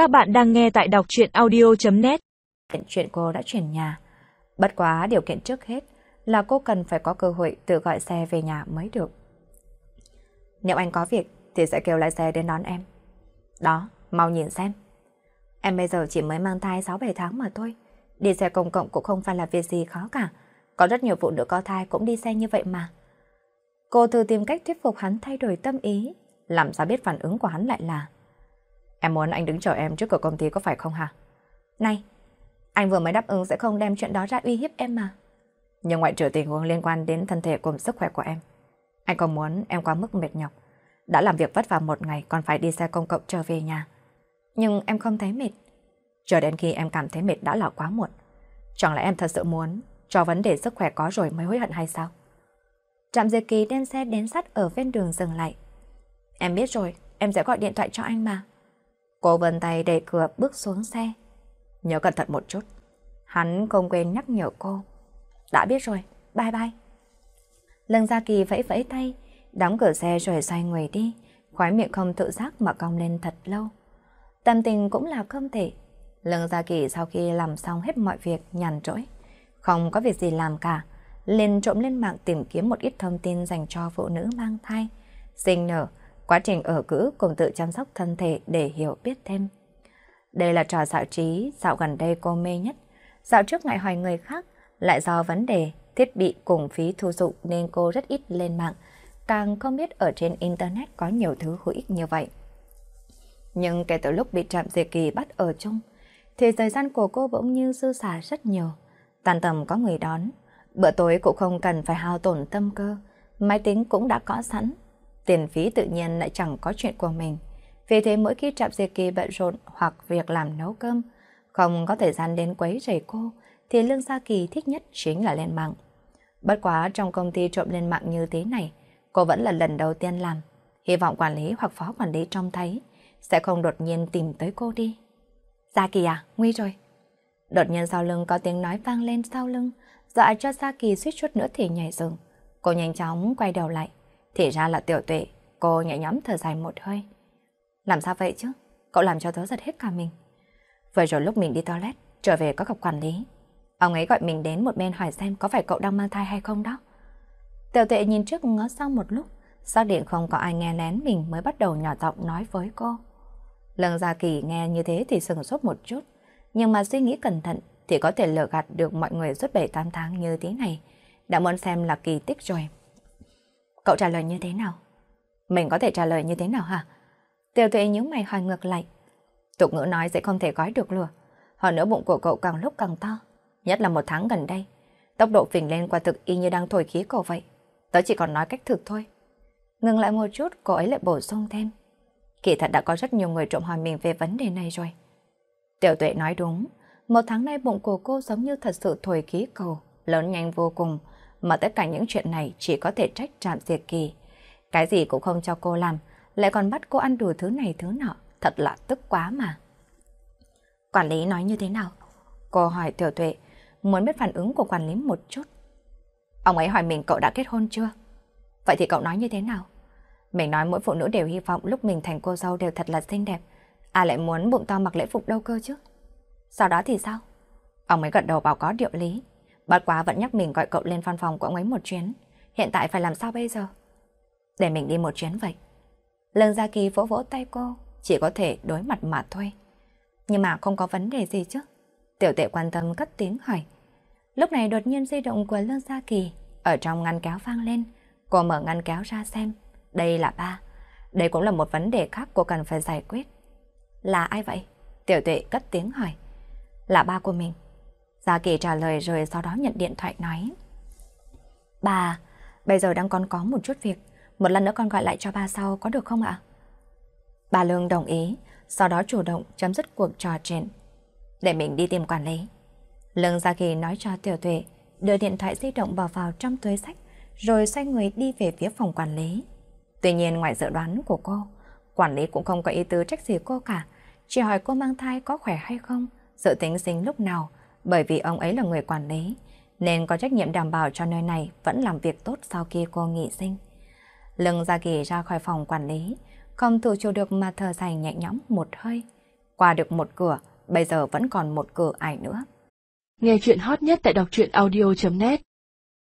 Các bạn đang nghe tại đọc chuyện audio.net Chuyện cô đã chuyển nhà. Bất quá điều kiện trước hết là cô cần phải có cơ hội tự gọi xe về nhà mới được. Nếu anh có việc thì sẽ kêu lái xe đến đón em. Đó, mau nhìn xem. Em bây giờ chỉ mới mang thai 6-7 tháng mà thôi. Đi xe công cộng cũng không phải là việc gì khó cả. Có rất nhiều phụ nữ có thai cũng đi xe như vậy mà. Cô thử tìm cách thuyết phục hắn thay đổi tâm ý. Làm sao biết phản ứng của hắn lại là Em muốn anh đứng chờ em trước cửa công ty có phải không hả? Này, anh vừa mới đáp ứng sẽ không đem chuyện đó ra uy hiếp em mà. Nhưng ngoại trừ tình huống liên quan đến thân thể cùng sức khỏe của em, anh không muốn em quá mức mệt nhọc. Đã làm việc vất vả một ngày còn phải đi xe công cộng trở về nhà. Nhưng em không thấy mệt. Chờ đến khi em cảm thấy mệt đã là quá muộn. Chẳng lẽ em thật sự muốn cho vấn đề sức khỏe có rồi mới hối hận hay sao? Trạm Diệt Kỳ đem xe đến sắt ở ven đường dừng lại. Em biết rồi, em sẽ gọi điện thoại cho anh mà. Cô vươn tay đẩy cửa bước xuống xe. Nhớ cẩn thận một chút. Hắn không quên nhắc nhở cô. Đã biết rồi, bye bye. Lương Gia Kỳ vẫy vẫy tay, đóng cửa xe rồi xoay người đi, khói miệng không tự giác mà cong lên thật lâu. Tâm tình cũng là không thể. Lương Gia Kỳ sau khi làm xong hết mọi việc nhàn rỗi, không có việc gì làm cả, liền trộm lên mạng tìm kiếm một ít thông tin dành cho phụ nữ mang thai, sinh nở, quá trình ở cữ cùng tự chăm sóc thân thể để hiểu biết thêm. Đây là trò dạo trí, dạo gần đây cô mê nhất. Dạo trước ngại hỏi người khác, lại do vấn đề thiết bị cùng phí thu dụng nên cô rất ít lên mạng, càng không biết ở trên Internet có nhiều thứ hữu ích như vậy. Nhưng kể từ lúc bị trạm diệt kỳ bắt ở chung, thì thời gian của cô bỗng như dư xả rất nhiều. Tàn tầm có người đón, bữa tối cũng không cần phải hao tổn tâm cơ, máy tính cũng đã có sẵn, tiền phí tự nhiên lại chẳng có chuyện của mình. Vì thế mỗi khi Trạm Diệt Kỳ bận rộn hoặc việc làm nấu cơm, không có thời gian đến quấy rầy cô, thì Lương Gia Kỳ thích nhất chính là lên mạng. Bất quá trong công ty trộm lên mạng như thế này, cô vẫn là lần đầu tiên làm. Hy vọng quản lý hoặc phó quản lý trông thấy, sẽ không đột nhiên tìm tới cô đi. Gia Kỳ à, nguy rồi. Đột nhiên sau lưng có tiếng nói vang lên sau lưng, dọa cho Gia Kỳ suýt chút nữa thì nhảy dựng. Cô nhanh chóng quay đầu lại, thì ra là tiểu tuệ, cô nhẹ nhõm thở dài một hơi. Làm sao vậy chứ? Cậu làm cho tớ giật hết cả mình. Vừa rồi lúc mình đi toilet, trở về có gặp quản lý. Ông ấy gọi mình đến một bên hỏi xem có phải cậu đang mang thai hay không đó. Tiểu tuệ nhìn trước ngó sau một lúc, xác định không có ai nghe lén mình mới bắt đầu nhỏ giọng nói với cô. Lần Gia Kỳ nghe như thế thì sừng sốt một chút, nhưng mà suy nghĩ cẩn thận thì có thể lừa gạt được mọi người suốt 7-8 tháng như thế này. Đã muốn xem là kỳ tích rồi. Cậu trả lời như thế nào? Mình có thể trả lời như thế nào hả? Tiểu tuệ những mày hỏi ngược lại. Tục ngữ nói sẽ không thể gói được lừa, Hơn nữa bụng của cậu càng lúc càng to. Nhất là một tháng gần đây. Tốc độ phình lên qua thực y như đang thổi khí cậu vậy. Tớ chỉ còn nói cách thực thôi. Ngừng lại một chút, cô ấy lại bổ sung thêm. Kỳ thật đã có rất nhiều người trộm hỏi mình về vấn đề này rồi. Tiểu tuệ nói đúng. Một tháng nay bụng của cô giống như thật sự thổi khí cầu, lớn nhanh vô cùng, mà tất cả những chuyện này chỉ có thể trách trạm diệt kỳ. Cái gì cũng không cho cô làm, lại còn bắt cô ăn đủ thứ này thứ nọ, thật là tức quá mà. Quản lý nói như thế nào? Cô hỏi tiểu tuệ, muốn biết phản ứng của quản lý một chút. Ông ấy hỏi mình cậu đã kết hôn chưa? Vậy thì cậu nói như thế nào? Mình nói mỗi phụ nữ đều hy vọng lúc mình thành cô dâu đều thật là xinh đẹp. À lại muốn bụng to mặc lễ phục đâu cơ chứ? Sau đó thì sao? Ông ấy gật đầu bảo có điệu lý. Bất quá vẫn nhắc mình gọi cậu lên văn phòng của ông ấy một chuyến. Hiện tại phải làm sao bây giờ? Để mình đi một chuyến vậy. Lương Gia Kỳ vỗ vỗ tay cô, chỉ có thể đối mặt mà thôi. Nhưng mà không có vấn đề gì chứ. Tiểu tệ quan tâm cất tiếng hỏi. Lúc này đột nhiên di động của Lương Gia Kỳ ở trong ngăn kéo vang lên. Cô mở ngăn kéo ra xem. Đây là ba. Đây cũng là một vấn đề khác cô cần phải giải quyết. Là ai vậy? Tiểu tuệ cất tiếng hỏi. Là ba của mình. Gia Kỳ trả lời rồi sau đó nhận điện thoại nói. Bà, bây giờ đang còn có một chút việc. Một lần nữa con gọi lại cho ba sau có được không ạ? Bà Lương đồng ý, sau đó chủ động chấm dứt cuộc trò chuyện. Để mình đi tìm quản lý. Lương Gia Kỳ nói cho Tiểu Tuệ đưa điện thoại di động bỏ vào trong túi sách rồi xoay người đi về phía phòng quản lý. Tuy nhiên ngoài dự đoán của cô, quản lý cũng không có ý tứ trách gì cô cả, chỉ hỏi cô mang thai có khỏe hay không, dự tính sinh lúc nào, bởi vì ông ấy là người quản lý, nên có trách nhiệm đảm bảo cho nơi này vẫn làm việc tốt sau khi cô nghỉ sinh. Lưng Gia Kỳ ra khỏi phòng quản lý, không tự chủ được mà thở dài nhẹ nhõm một hơi. Qua được một cửa, bây giờ vẫn còn một cửa ải nữa. Nghe chuyện hot nhất tại đọc truyện audio.net